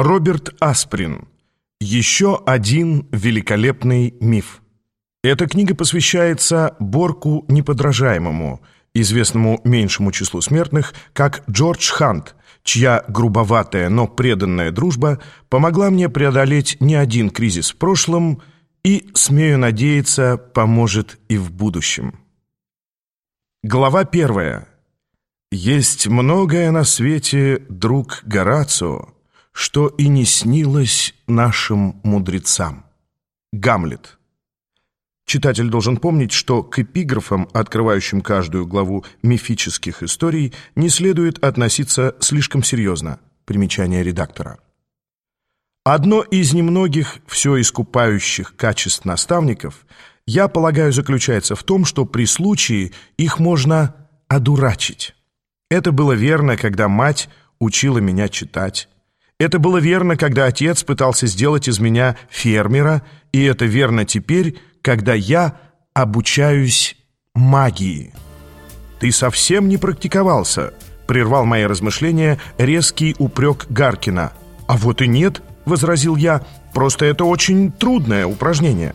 Роберт Асприн. Еще один великолепный миф. Эта книга посвящается Борку неподражаемому, известному меньшему числу смертных, как Джордж Хант, чья грубоватая, но преданная дружба помогла мне преодолеть не один кризис в прошлом и, смею надеяться, поможет и в будущем. Глава первая. Есть многое на свете, друг Горацио, что и не снилось нашим мудрецам. Гамлет. Читатель должен помнить, что к эпиграфам, открывающим каждую главу мифических историй, не следует относиться слишком серьезно. Примечание редактора. Одно из немногих все искупающих качеств наставников, я полагаю, заключается в том, что при случае их можно одурачить. Это было верно, когда мать учила меня читать, это было верно, когда отец пытался сделать из меня фермера, и это верно теперь, когда я обучаюсь магии. Ты совсем не практиковался, прервал мои размышления резкий упрек Гаркина. А вот и нет, возразил я, просто это очень трудное упражнение.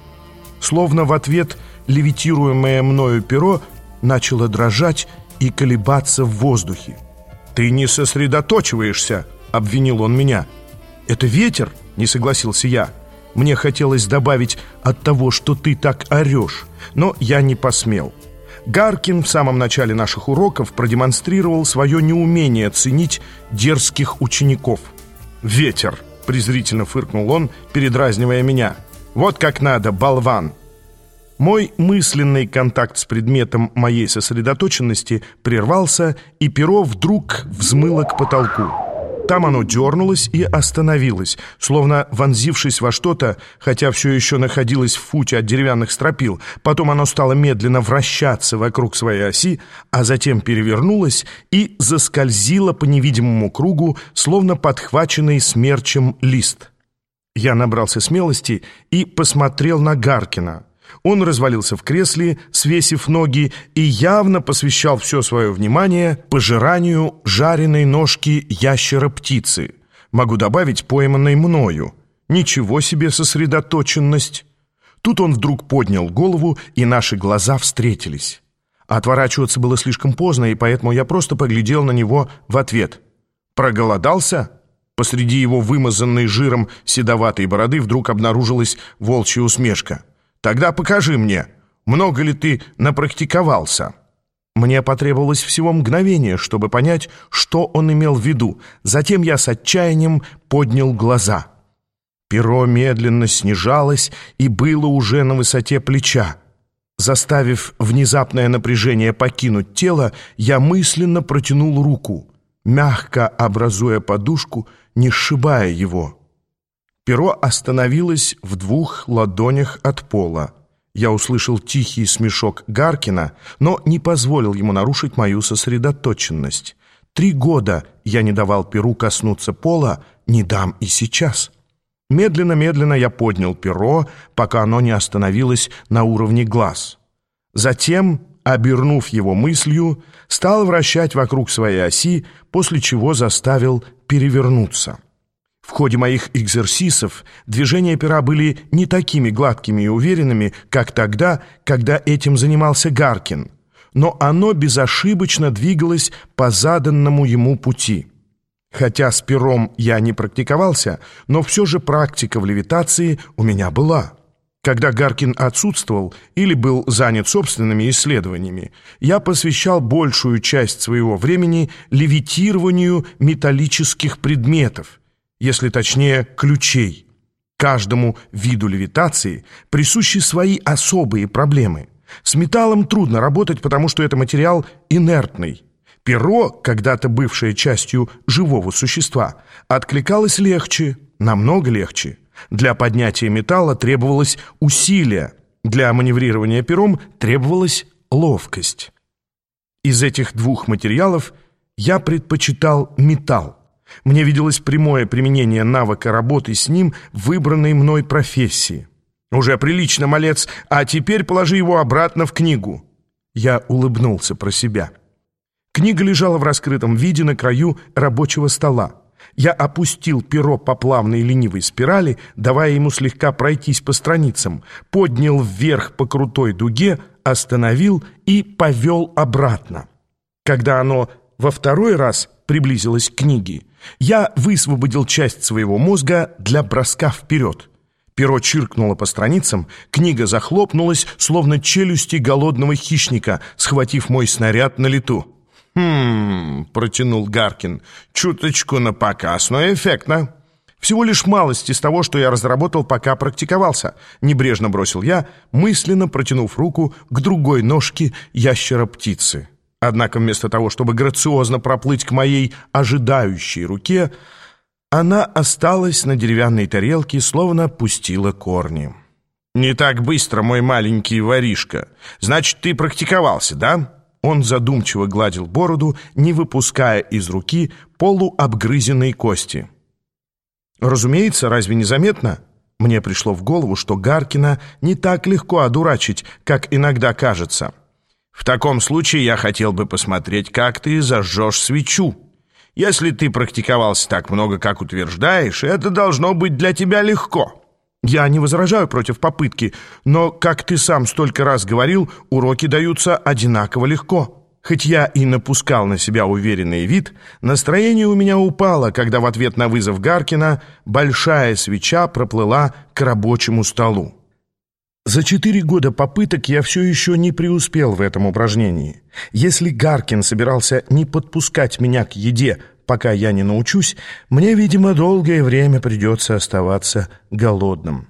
Словно в ответ левитируемое мною перо начало дрожать и колебаться в воздухе. Ты не сосредоточиваешься, обвинил он меня. «Это ветер?» — не согласился я. Мне хотелось добавить от того, что ты так орешь, но я не посмел. Гаркин в самом начале наших уроков продемонстрировал свое неумение ценить дерзких учеников. «Ветер!» — презрительно фыркнул он, передразнивая меня. «Вот как надо, болван!» Мой мысленный контакт с предметом моей сосредоточенности прервался, и перо вдруг взмыло к потолку. Там оно дернулось и остановилось, словно вонзившись во что-то, хотя все еще находилось в футе от деревянных стропил. Потом оно стало медленно вращаться вокруг своей оси, а затем перевернулось и заскользило по невидимому кругу, словно подхваченный смерчем лист. Я набрался смелости и посмотрел на Гаркина. Он развалился в кресле, свесив ноги, и явно посвящал все свое внимание пожиранию жареной ножки ящера-птицы. Могу добавить, пойманной мною. Ничего себе сосредоточенность! Тут он вдруг поднял голову, и наши глаза встретились. Отворачиваться было слишком поздно, и поэтому я просто поглядел на него в ответ. «Проголодался?» Посреди его вымазанной жиром седоватой бороды вдруг обнаружилась волчья усмешка. Тогда покажи мне, много ли ты напрактиковался». Мне потребовалось всего мгновение, чтобы понять, что он имел в виду. Затем я с отчаянием поднял глаза. Перо медленно снижалось и было уже на высоте плеча. Заставив внезапное напряжение покинуть тело, я мысленно протянул руку, мягко образуя подушку, не сшибая его. Перо остановилось в двух ладонях от пола. Я услышал тихий смешок Гаркина, но не позволил ему нарушить мою сосредоточенность. Три года я не давал перу коснуться пола, не дам и сейчас. Медленно-медленно я поднял перо, пока оно не остановилось на уровне глаз. Затем, обернув его мыслью, стал вращать вокруг своей оси, после чего заставил перевернуться. В ходе моих экзерсисов движения пера были не такими гладкими и уверенными, как тогда, когда этим занимался Гаркин, но оно безошибочно двигалось по заданному ему пути. Хотя с пером я не практиковался, но все же практика в левитации у меня была. Когда Гаркин отсутствовал или был занят собственными исследованиями, я посвящал большую часть своего времени левитированию металлических предметов – если точнее ключей. Каждому виду левитации присущи свои особые проблемы. С металлом трудно работать, потому что это материал инертный. Перо, когда-то бывшее частью живого существа, откликалось легче, намного легче. Для поднятия металла требовалось усилие, для маневрирования пером требовалась ловкость. Из этих двух материалов я предпочитал металл. Мне виделось прямое применение навыка работы с ним выбранной мной профессии. «Уже прилично, малец, а теперь положи его обратно в книгу». Я улыбнулся про себя. Книга лежала в раскрытом виде на краю рабочего стола. Я опустил перо по плавной ленивой спирали, давая ему слегка пройтись по страницам, поднял вверх по крутой дуге, остановил и повел обратно. Когда оно во второй раз приблизилось к книге, я высвободил часть своего мозга для броска вперед. Перо чиркнуло по страницам, книга захлопнулась, словно челюсти голодного хищника, схватив мой снаряд на лету. «Хм...» — протянул Гаркин. «Чуточку на показ, но эффектно». «Всего лишь малость из того, что я разработал, пока практиковался», — небрежно бросил я, мысленно протянув руку к другой ножке ящера-птицы. Однако вместо того, чтобы грациозно проплыть к моей ожидающей руке, она осталась на деревянной тарелке, словно пустила корни. «Не так быстро, мой маленький воришка. Значит, ты практиковался, да?» Он задумчиво гладил бороду, не выпуская из руки полуобгрызенной кости. «Разумеется, разве не заметно?» Мне пришло в голову, что Гаркина не так легко одурачить, как иногда кажется. «В таком случае я хотел бы посмотреть, как ты зажжешь свечу. Если ты практиковался так много, как утверждаешь, это должно быть для тебя легко». Я не возражаю против попытки, но, как ты сам столько раз говорил, уроки даются одинаково легко. Хоть я и напускал на себя уверенный вид, настроение у меня упало, когда в ответ на вызов Гаркина большая свеча проплыла к рабочему столу. За четыре года попыток я все еще не преуспел в этом упражнении. Если Гаркин собирался не подпускать меня к еде, пока я не научусь, мне, видимо, долгое время придется оставаться голодным.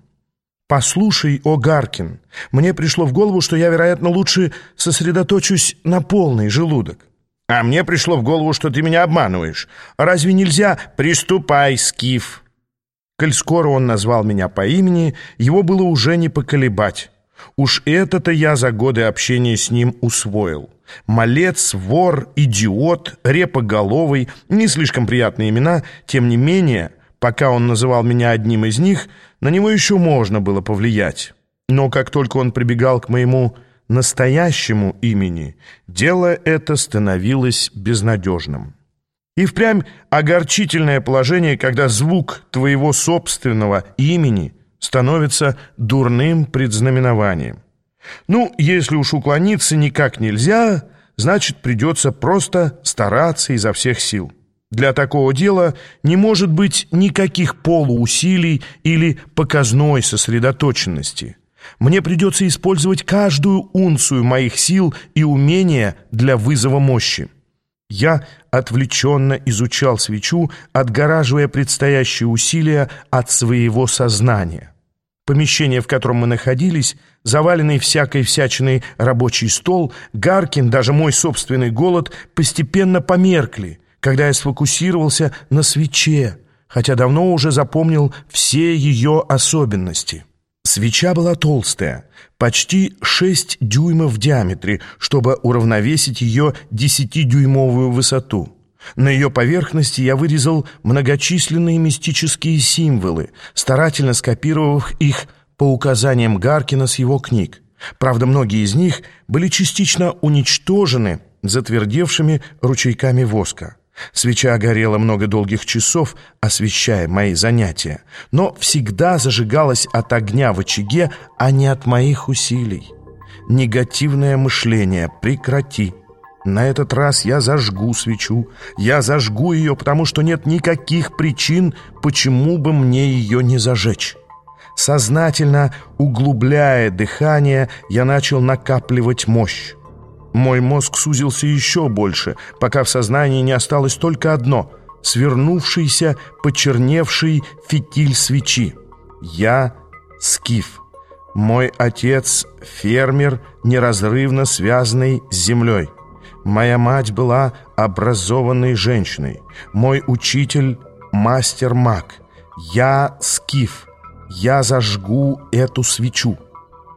«Послушай, о Гаркин, мне пришло в голову, что я, вероятно, лучше сосредоточусь на полный желудок. А мне пришло в голову, что ты меня обманываешь. Разве нельзя? Приступай, Скиф!» Коль скоро он назвал меня по имени, его было уже не поколебать. Уж это-то я за годы общения с ним усвоил. Малец, вор, идиот, репоголовый — не слишком приятные имена, тем не менее, пока он называл меня одним из них, на него еще можно было повлиять. Но как только он прибегал к моему настоящему имени, дело это становилось безнадежным. И впрямь огорчительное положение, когда звук твоего собственного имени становится дурным предзнаменованием. Ну, если уж уклониться никак нельзя, значит, придется просто стараться изо всех сил. Для такого дела не может быть никаких полуусилий или показной сосредоточенности. Мне придется использовать каждую унцию моих сил и умения для вызова мощи. Я отвлеченно изучал свечу, отгораживая предстоящие усилия от своего сознания. Помещение, в котором мы находились, заваленный всякой всячиной рабочий стол, Гаркин, даже мой собственный голод постепенно померкли, когда я сфокусировался на свече, хотя давно уже запомнил все ее особенности. Свеча была толстая, почти 6 дюймов в диаметре, чтобы уравновесить ее десятидюймовую высоту. На ее поверхности я вырезал многочисленные мистические символы, старательно скопировав их по указаниям Гаркина с его книг. Правда, многие из них были частично уничтожены затвердевшими ручейками воска. Свеча горела много долгих часов, освещая мои занятия, но всегда зажигалась от огня в очаге, а не от моих усилий. Негативное мышление прекрати. На этот раз я зажгу свечу. Я зажгу ее, потому что нет никаких причин, почему бы мне ее не зажечь. Сознательно углубляя дыхание, я начал накапливать мощь. Мой мозг сузился еще больше, пока в сознании не осталось только одно — свернувшийся, почерневший фитиль свечи. Я — скиф. Мой отец — фермер, неразрывно связанный с землей. Моя мать была образованной женщиной. Мой учитель — мастер-маг. Я — скиф. Я зажгу эту свечу.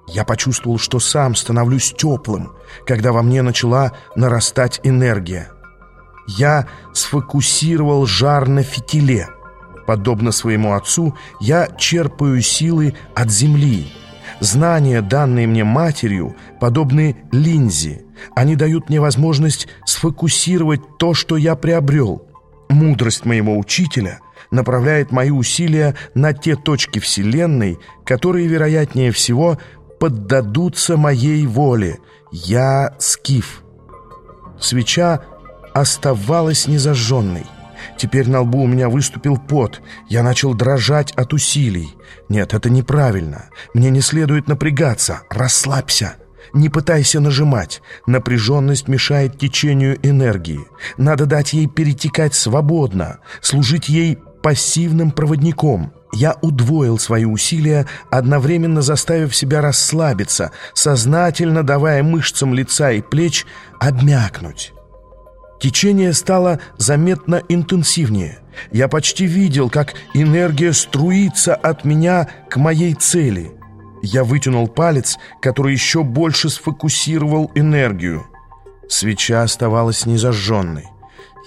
Я почувствовал, что сам становлюсь теплым, когда во мне начала нарастать энергия. Я сфокусировал жар на фитиле. Подобно своему отцу, я черпаю силы от земли. Знания, данные мне матерью, подобны линзе. Они дают мне возможность сфокусировать то, что я приобрел. мудрость моего учителя направляет мои усилия на те точки Вселенной, которые, вероятнее всего, поддадутся моей воле. Я скиф. Свеча оставалась незажженной. Теперь на лбу у меня выступил пот. Я начал дрожать от усилий. Нет, это неправильно. Мне не следует напрягаться. Расслабься. Не пытайся нажимать. Напряженность мешает течению энергии. Надо дать ей перетекать свободно, служить ей пассивным проводником. Я удвоил свои усилия, одновременно заставив себя расслабиться, сознательно давая мышцам лица и плеч обмякнуть. Течение стало заметно интенсивнее. Я почти видел, как энергия струится от меня к моей цели. Я вытянул палец, который еще больше сфокусировал энергию. Свеча оставалась незажженной.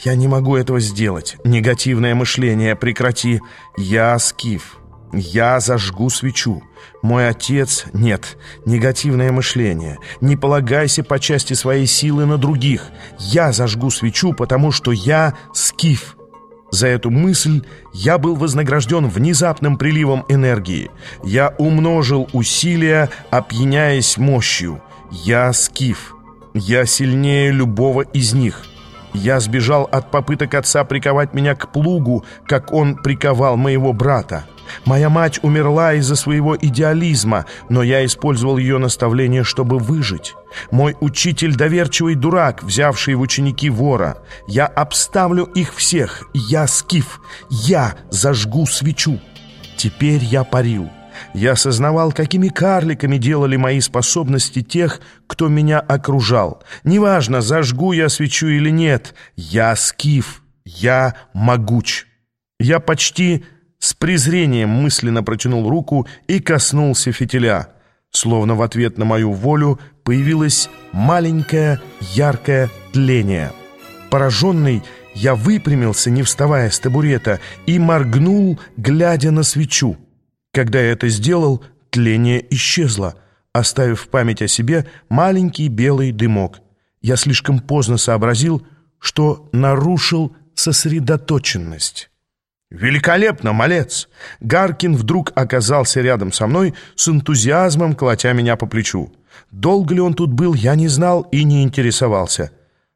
«Я не могу этого сделать. Негативное мышление прекрати. Я скиф. Я зажгу свечу. Мой отец... Нет, негативное мышление. Не полагайся по части своей силы на других. Я зажгу свечу, потому что я скиф». За эту мысль я был вознагражден внезапным приливом энергии. Я умножил усилия, опьяняясь мощью. Я скиф. Я сильнее любого из них. Я сбежал от попыток отца приковать меня к плугу, как он приковал моего брата. Моя мать умерла из-за своего идеализма, но я использовал ее наставление, чтобы выжить. Мой учитель — доверчивый дурак, взявший в ученики вора. Я обставлю их всех. Я скиф. Я зажгу свечу. Теперь я парил. Я осознавал, какими карликами делали мои способности тех, кто меня окружал. Неважно, зажгу я свечу или нет, я скиф, я могуч. Я почти с презрением мысленно протянул руку и коснулся фитиля. Словно в ответ на мою волю появилось маленькое яркое тление. Пораженный, я выпрямился, не вставая с табурета, и моргнул, глядя на свечу. Когда я это сделал, тление исчезло, оставив в память о себе маленький белый дымок. Я слишком поздно сообразил, что нарушил сосредоточенность. «Великолепно, малец!» Гаркин вдруг оказался рядом со мной с энтузиазмом, колотя меня по плечу. Долго ли он тут был, я не знал и не интересовался.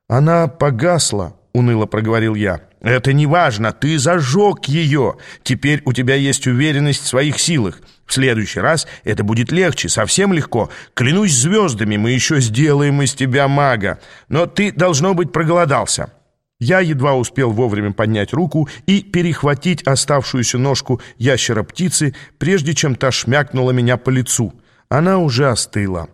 «Она погасла», — уныло проговорил я. «Это не важно, ты зажег ее. Теперь у тебя есть уверенность в своих силах. В следующий раз это будет легче, совсем легко. Клянусь звездами, мы еще сделаем из тебя мага. Но ты, должно быть, проголодался». Я едва успел вовремя поднять руку и перехватить оставшуюся ножку ящера-птицы, прежде чем та шмякнула меня по лицу. Она уже остыла.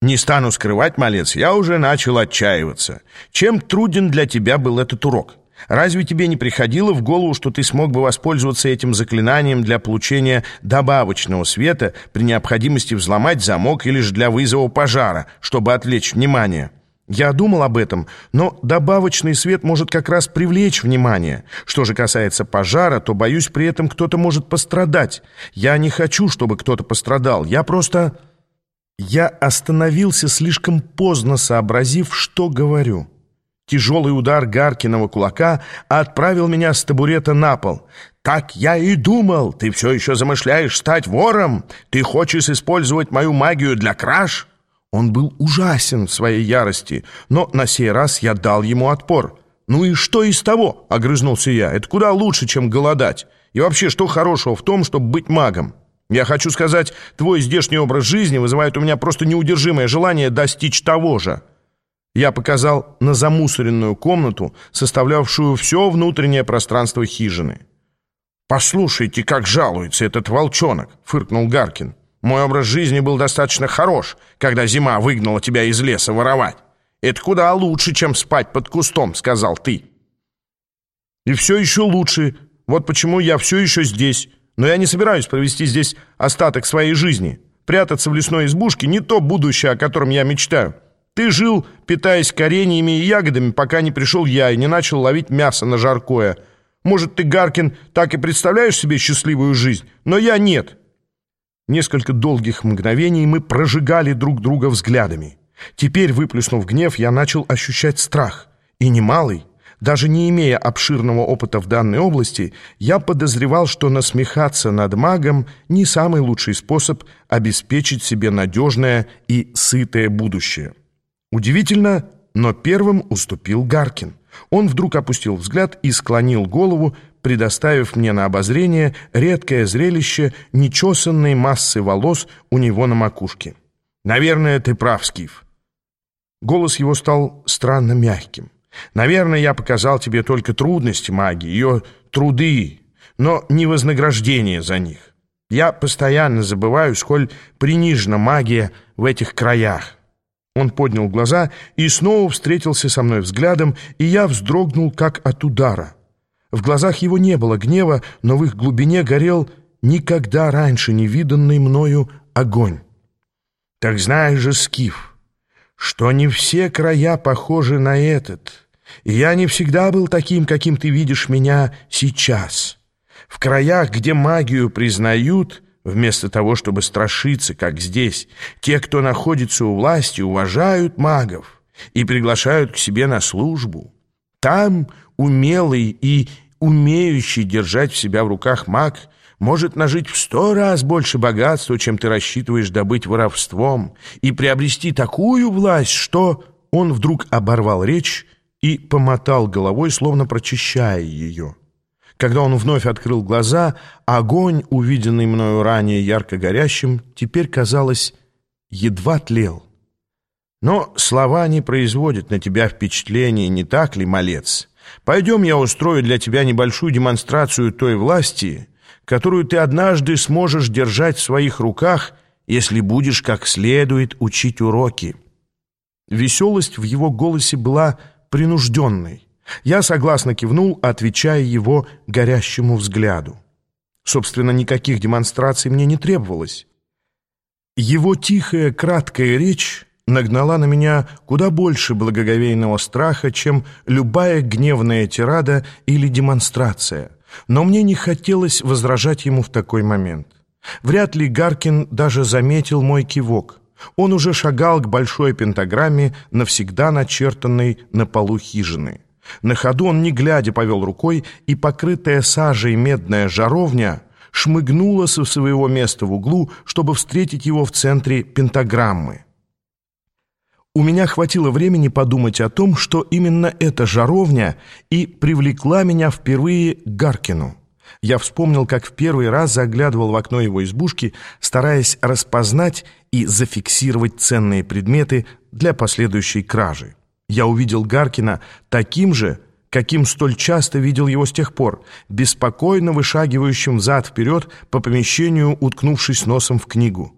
«Не стану скрывать, малец, я уже начал отчаиваться. Чем труден для тебя был этот урок? Разве тебе не приходило в голову, что ты смог бы воспользоваться этим заклинанием для получения добавочного света при необходимости взломать замок или же для вызова пожара, чтобы отвлечь внимание?» Я думал об этом, но добавочный свет может как раз привлечь внимание. Что же касается пожара, то, боюсь, при этом кто-то может пострадать. Я не хочу, чтобы кто-то пострадал. Я просто... Я остановился слишком поздно, сообразив, что говорю. Тяжелый удар Гаркиного кулака отправил меня с табурета на пол. «Так я и думал! Ты все еще замышляешь стать вором? Ты хочешь использовать мою магию для краж?» Он был ужасен в своей ярости, но на сей раз я дал ему отпор. «Ну и что из того?» — огрызнулся я. «Это куда лучше, чем голодать. И вообще, что хорошего в том, чтобы быть магом? Я хочу сказать, твой здешний образ жизни вызывает у меня просто неудержимое желание достичь того же». Я показал на замусоренную комнату, составлявшую все внутреннее пространство хижины. «Послушайте, как жалуется этот волчонок!» — фыркнул Гаркин. Мой образ жизни был достаточно хорош, когда зима выгнала тебя из леса воровать. Это куда лучше, чем спать под кустом, сказал ты. И все еще лучше. Вот почему я все еще здесь. Но я не собираюсь провести здесь остаток своей жизни. Прятаться в лесной избушке не то будущее, о котором я мечтаю. Ты жил, питаясь кореньями и ягодами, пока не пришел я и не начал ловить мясо на жаркое. Может, ты, Гаркин, так и представляешь себе счастливую жизнь, но я нет. Несколько долгих мгновений мы прожигали друг друга взглядами. Теперь, выплеснув гнев, я начал ощущать страх. И немалый. Даже не имея обширного опыта в данной области, я подозревал, что насмехаться над магом не самый лучший способ обеспечить себе надежное и сытое будущее. Удивительно, но первым уступил Гаркин. Он вдруг опустил взгляд и склонил голову, предоставив мне на обозрение редкое зрелище нечесанной массы волос у него на макушке. «Наверное, ты прав, Скиф». Голос его стал странно мягким. Наверное, я показал тебе только трудности магии, ее труды, но не вознаграждение за них. Я постоянно забываю, сколь принижена магия в этих краях. Он поднял глаза и снова встретился со мной взглядом, и я вздрогнул, как от удара. В глазах его не было гнева, но в их глубине горел никогда раньше не виданный мною огонь. «Так знаешь же, Скиф, что не все края похожи на этот, и я не всегда был таким, каким ты видишь меня сейчас. В краях, где магию признают, вместо того, чтобы страшиться, как здесь, те, кто находится у власти, уважают магов и приглашают к себе на службу. Там умелый и умеющий держать в себя в руках маг – может нажить в сто раз больше богатства, чем ты рассчитываешь добыть воровством, и приобрести такую власть, что...» Он вдруг оборвал речь и помотал головой, словно прочищая ее. Когда он вновь открыл глаза, огонь, увиденный мною ранее ярко горящим, теперь, казалось, едва тлел. Но слова не производят на тебя впечатления, не так ли, малец? Пойдем, я устрою для тебя небольшую демонстрацию той власти, которую ты однажды сможешь держать в своих руках, если будешь как следует учить уроки». Веселость в его голосе была принужденной. Я согласно кивнул, отвечая его горящему взгляду. Собственно, никаких демонстраций мне не требовалось. Его тихая, краткая речь нагнала на меня куда больше благоговейного страха, чем любая гневная тирада или демонстрация — но мне не хотелось возражать ему в такой момент. Вряд ли Гаркин даже заметил мой кивок. Он уже шагал к большой пентаграмме, навсегда начертанной на полу хижины. На ходу он, не глядя, повел рукой, и покрытая сажей медная жаровня шмыгнула со своего места в углу, чтобы встретить его в центре пентаграммы. У меня хватило времени подумать о том, что именно эта жаровня и привлекла меня впервые к Гаркину. Я вспомнил, как в первый раз заглядывал в окно его избушки, стараясь распознать и зафиксировать ценные предметы для последующей кражи. Я увидел Гаркина таким же, каким столь часто видел его с тех пор, беспокойно вышагивающим взад-вперед по помещению, уткнувшись носом в книгу.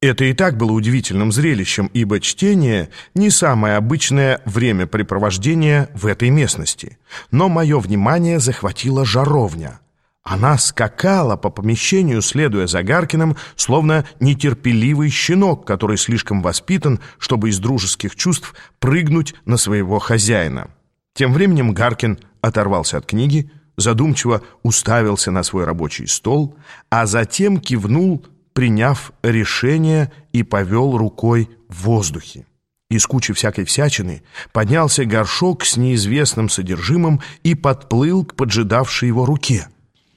Это и так было удивительным зрелищем, ибо чтение — не самое обычное времяпрепровождение в этой местности. Но мое внимание захватила жаровня. Она скакала по помещению, следуя за Гаркиным, словно нетерпеливый щенок, который слишком воспитан, чтобы из дружеских чувств прыгнуть на своего хозяина. Тем временем Гаркин оторвался от книги, задумчиво уставился на свой рабочий стол, а затем кивнул приняв решение и повел рукой в воздухе. Из кучи всякой всячины поднялся горшок с неизвестным содержимым и подплыл к поджидавшей его руке.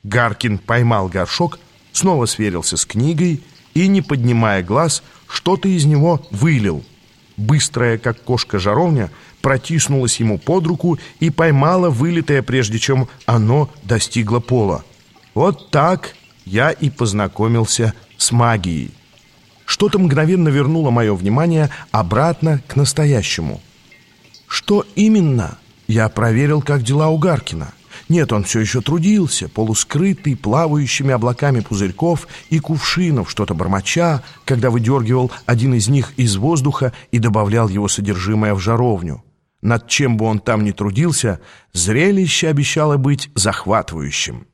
Гаркин поймал горшок, снова сверился с книгой и, не поднимая глаз, что-то из него вылил. Быстрая, как кошка жаровня, протиснулась ему под руку и поймала вылитое, прежде чем оно достигло пола. Вот так я и познакомился с магией. Что-то мгновенно вернуло мое внимание обратно к настоящему. Что именно? Я проверил, как дела у Гаркина. Нет, он все еще трудился, полускрытый, плавающими облаками пузырьков и кувшинов, что-то бормоча, когда выдергивал один из них из воздуха и добавлял его содержимое в жаровню. Над чем бы он там ни трудился, зрелище обещало быть захватывающим.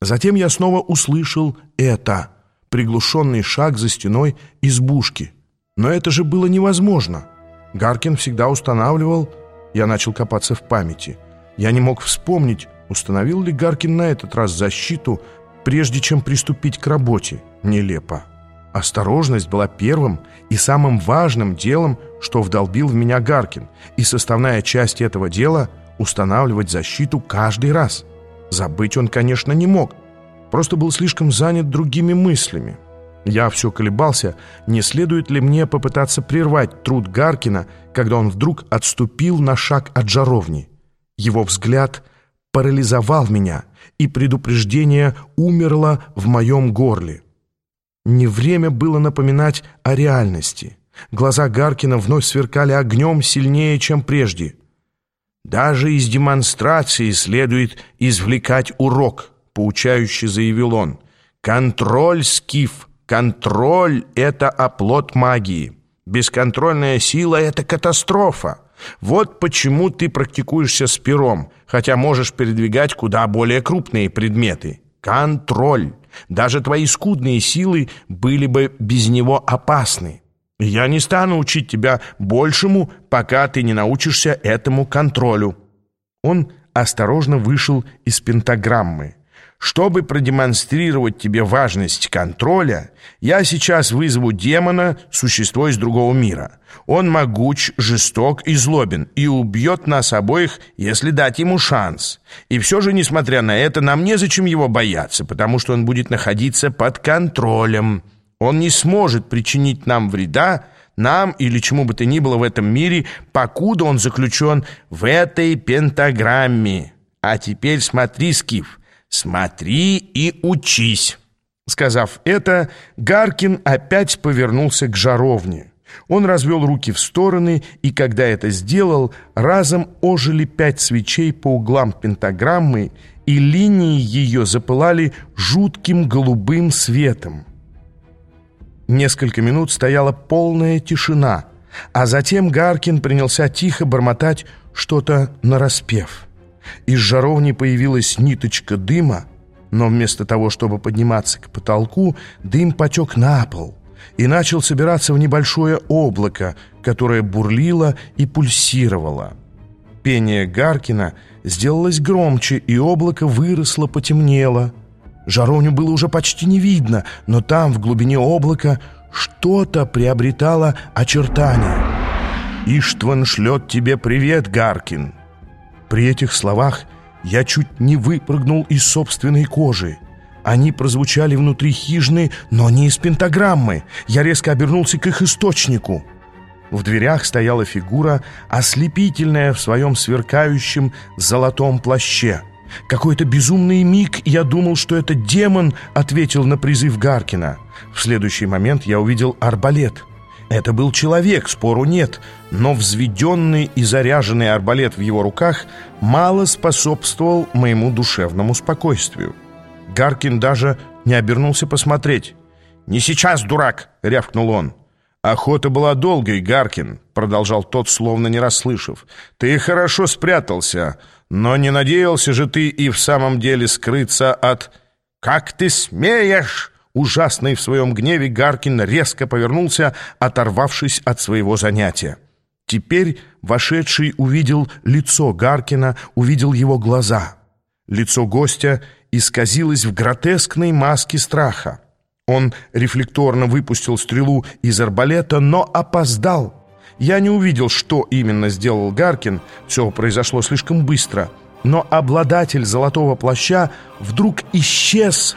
Затем я снова услышал это — приглушенный шаг за стеной избушки. Но это же было невозможно. Гаркин всегда устанавливал... Я начал копаться в памяти. Я не мог вспомнить, установил ли Гаркин на этот раз защиту, прежде чем приступить к работе. Нелепо. Осторожность была первым и самым важным делом, что вдолбил в меня Гаркин, и составная часть этого дела — устанавливать защиту каждый раз. Забыть он, конечно, не мог, просто был слишком занят другими мыслями. Я все колебался, не следует ли мне попытаться прервать труд Гаркина, когда он вдруг отступил на шаг от жаровни. Его взгляд парализовал меня, и предупреждение умерло в моем горле. Не время было напоминать о реальности. Глаза Гаркина вновь сверкали огнем сильнее, чем прежде. «Даже из демонстрации следует извлекать урок», — поучающе заявил он. «Контроль, Скиф, контроль — это оплот магии. Бесконтрольная сила — это катастрофа. Вот почему ты практикуешься с пером, хотя можешь передвигать куда более крупные предметы. Контроль. Даже твои скудные силы были бы без него опасны. Я не стану учить тебя большему, пока ты не научишься этому контролю». Он осторожно вышел из пентаграммы. Чтобы продемонстрировать тебе важность контроля, я сейчас вызову демона, существо из другого мира. Он могуч, жесток и злобен, и убьет нас обоих, если дать ему шанс. И все же, несмотря на это, нам незачем его бояться, потому что он будет находиться под контролем. Он не сможет причинить нам вреда, нам или чему бы то ни было в этом мире, покуда он заключен в этой пентаграмме. А теперь смотри, Скиф, «Смотри и учись!» Сказав это, Гаркин опять повернулся к жаровне. Он развел руки в стороны, и когда это сделал, разом ожили пять свечей по углам пентаграммы, и линии ее запылали жутким голубым светом. Несколько минут стояла полная тишина, а затем Гаркин принялся тихо бормотать что-то нараспев. Из жаровни появилась ниточка дыма, но вместо того, чтобы подниматься к потолку, дым потек на пол и начал собираться в небольшое облако, которое бурлило и пульсировало. Пение Гаркина сделалось громче, и облако выросло, потемнело. Жаровню было уже почти не видно, но там, в глубине облака, что-то приобретало очертания. «Иштван шлет тебе привет, Гаркин!» При этих словах я чуть не выпрыгнул из собственной кожи. Они прозвучали внутри хижины, но не из пентаграммы. Я резко обернулся к их источнику. В дверях стояла фигура, ослепительная в своем сверкающем золотом плаще. Какой-то безумный миг я думал, что это демон ответил на призыв Гаркина. В следующий момент я увидел арбалет — это был человек, спору нет, но взведенный и заряженный арбалет в его руках мало способствовал моему душевному спокойствию. Гаркин даже не обернулся посмотреть. «Не сейчас, дурак!» — рявкнул он. «Охота была долгой, Гаркин», — продолжал тот, словно не расслышав. «Ты хорошо спрятался, но не надеялся же ты и в самом деле скрыться от...» «Как ты смеешь!» Ужасный в своем гневе Гаркин резко повернулся, оторвавшись от своего занятия. Теперь вошедший увидел лицо Гаркина, увидел его глаза. Лицо гостя исказилось в гротескной маске страха. Он рефлекторно выпустил стрелу из арбалета, но опоздал. Я не увидел, что именно сделал Гаркин, все произошло слишком быстро, но обладатель золотого плаща вдруг исчез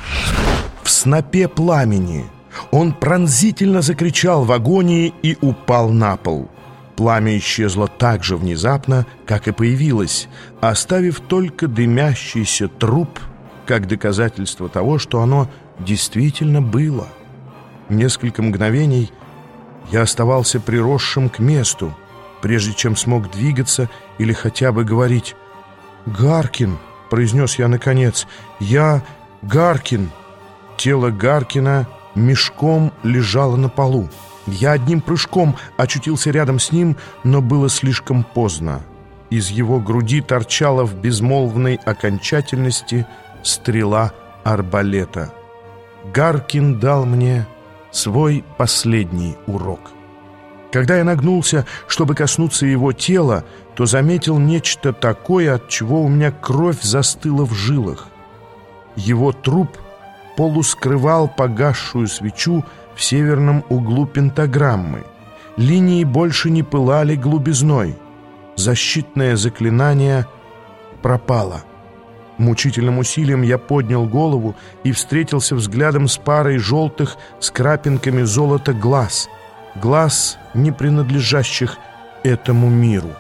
в снопе пламени. Он пронзительно закричал в агонии и упал на пол. Пламя исчезло так же внезапно, как и появилось, оставив только дымящийся труп, как доказательство того, что оно действительно было. Несколько мгновений я оставался приросшим к месту, прежде чем смог двигаться или хотя бы говорить «Гаркин», — произнес я наконец, — «я Гаркин». Тело Гаркина мешком лежало на полу. Я одним прыжком очутился рядом с ним, но было слишком поздно. Из его груди торчала в безмолвной окончательности стрела арбалета. Гаркин дал мне свой последний урок. Когда я нагнулся, чтобы коснуться его тела, то заметил нечто такое, от чего у меня кровь застыла в жилах. Его труп полускрывал погасшую свечу в северном углу пентаграммы. Линии больше не пылали глубизной. Защитное заклинание пропала. Мучительным усилием я поднял голову и встретился взглядом с парой желтых с крапинками золота глаз. Глаз, не принадлежащих этому миру.